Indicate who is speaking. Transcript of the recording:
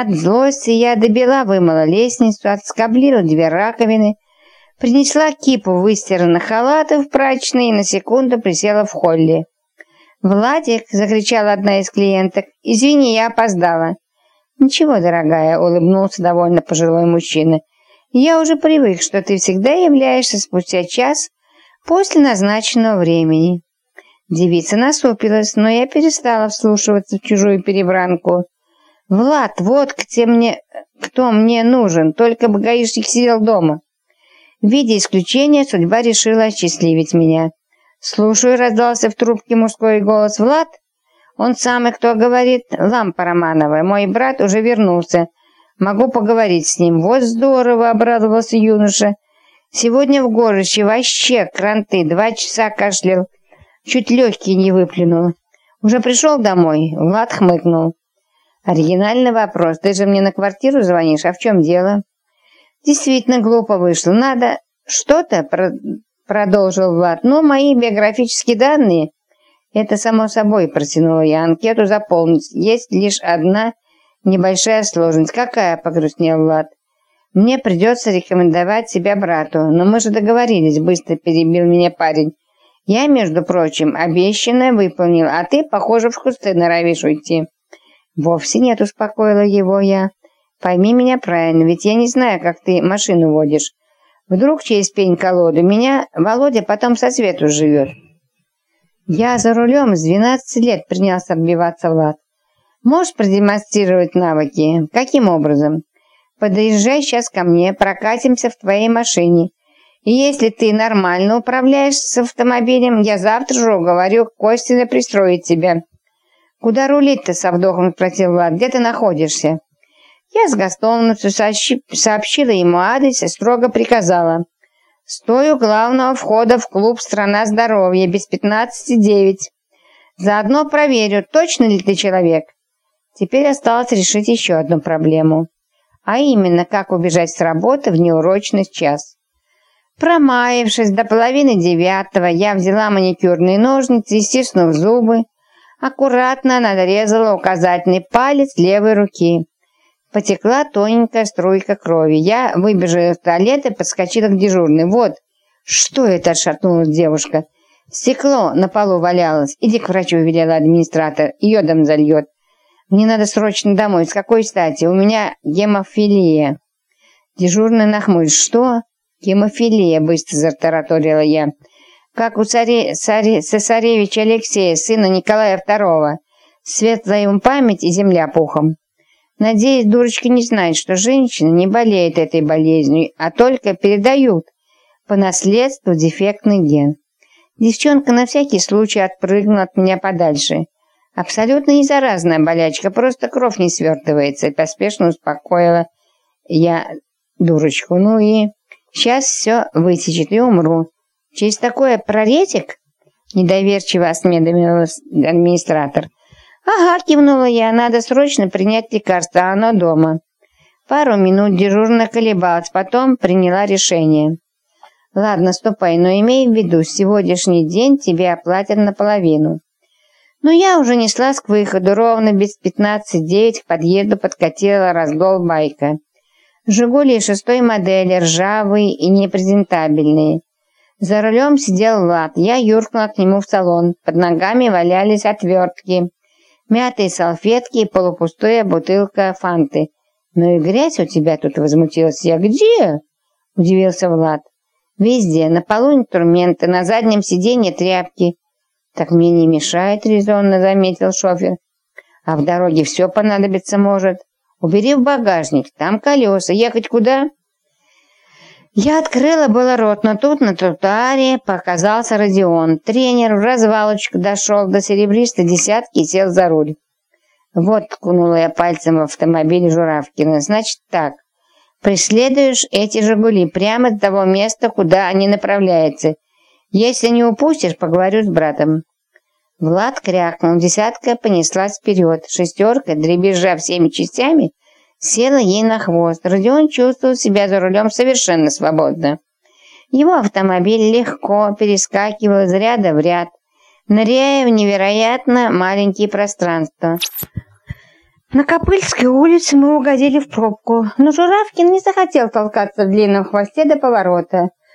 Speaker 1: От злости я добила вымыла лестницу, отскоблила две раковины, принесла кипу выстиранных халатов в прачечной и на секунду присела в холле. «Владик!» — закричала одна из клиенток. «Извини, я опоздала». «Ничего, дорогая», — улыбнулся довольно пожилой мужчина. «Я уже привык, что ты всегда являешься спустя час после назначенного времени». Девица насупилась, но я перестала вслушиваться в чужую перебранку. «Влад, вот где мне, кто мне нужен, только бы гаишник сидел дома». В виде исключения судьба решила осчастливить меня. «Слушаю», — раздался в трубке мужской голос. «Влад?» «Он самый, кто говорит. Лампа Романова. Мой брат уже вернулся. Могу поговорить с ним». «Вот здорово», — обрадовался юноша. «Сегодня в горыще вообще кранты. Два часа кашлял. Чуть легкие не выплюнул. Уже пришел домой?» Влад хмыкнул. Оригинальный вопрос. Ты же мне на квартиру звонишь, а в чем дело? Действительно глупо вышло. Надо что-то, про... продолжил Влад. Но мои биографические данные, это само собой, протянула я анкету заполнить. Есть лишь одна небольшая сложность. Какая, погрустнел Влад. Мне придется рекомендовать себя брату. Но мы же договорились, быстро перебил меня парень. Я, между прочим, обещанное выполнил, а ты, похоже, в кусты норовишь уйти. «Вовсе нет», — успокоила его я. «Пойми меня правильно, ведь я не знаю, как ты машину водишь. Вдруг через пень-колоду меня Володя потом со свету живет». «Я за рулем с 12 лет принялся отбиваться Влад. Можешь продемонстрировать навыки? Каким образом? Подъезжай сейчас ко мне, прокатимся в твоей машине. И если ты нормально управляешь с автомобилем, я завтра же уговорю Костина пристроить тебя». «Куда рулить-то?» — со вдохом спросил Влад. «Где ты находишься?» Я с готовностью сообщила ему адрес и строго приказала. «Стой у главного входа в клуб «Страна здоровья» без пятнадцати девять. Заодно проверю, точно ли ты человек». Теперь осталось решить еще одну проблему. А именно, как убежать с работы в неурочный час. Промаявшись до половины девятого, я взяла маникюрные ножницы и, стиснув зубы, аккуратно надрезала указательный палец левой руки. Потекла тоненькая струйка крови. Я выбежала из туалета и подскочила к дежурной. «Вот!» «Что это?» – отшатнулась девушка. «Стекло на полу валялось. Иди к врачу», – велела администратор. «Йодом зальет». «Мне надо срочно домой. С какой стати? У меня гемофилия». Дежурный нахмурился. «Что?» «Гемофилия», – быстро затараторила я как у царе, царе, цесаревича Алексея, сына Николая II. Светлая ему память и земля пухом. Надеюсь, дурочка не знает, что женщины не болеют этой болезнью, а только передают по наследству дефектный ген. Девчонка на всякий случай отпрыгнула от меня подальше. Абсолютно не заразная болячка, просто кровь не свертывается, поспешно успокоила я дурочку. Ну и сейчас все вытечет и умру. Через такое проретик?» Недоверчиво осведомил администратор. «Ага», кивнула я, «надо срочно принять лекарство, а оно дома». Пару минут дежурно колебалась, потом приняла решение. «Ладно, ступай, но имей в виду, сегодняшний день тебе оплатят наполовину». Но я уже неслась к выходу, ровно без пятнадцать девять к подъезду подкатила разгол байка. «Жигули» шестой модели, ржавые и непрезентабельные. За рулем сидел Влад. Я юркнула к нему в салон. Под ногами валялись отвертки, мятые салфетки и полупустая бутылка фанты. «Ну и грязь у тебя тут!» — возмутилась я. «Где?» — удивился Влад. «Везде. На полу инструменты, на заднем сиденье тряпки». «Так мне не мешает», — резонно заметил шофер. «А в дороге все понадобиться может. Убери в багажник, там колеса. Ехать куда?» Я открыла было рот, но тут на тротуаре показался Родион. Тренер в развалочку дошел до серебристой десятки и сел за руль. Вот, ткнула я пальцем в автомобиль Журавкина. Значит так, преследуешь эти «Жигули» прямо до того места, куда они направляются. Если не упустишь, поговорю с братом. Влад крякнул, десятка понеслась вперед. Шестерка, дребезжа всеми частями, села ей на хвост. Родион чувствовал себя за рулем совершенно свободно. Его автомобиль легко перескакивал из ряда в ряд, ныряя в невероятно маленькие пространства. На Копыльской улице мы угодили в пробку, но Журавкин не захотел толкаться в длинном хвосте до поворота.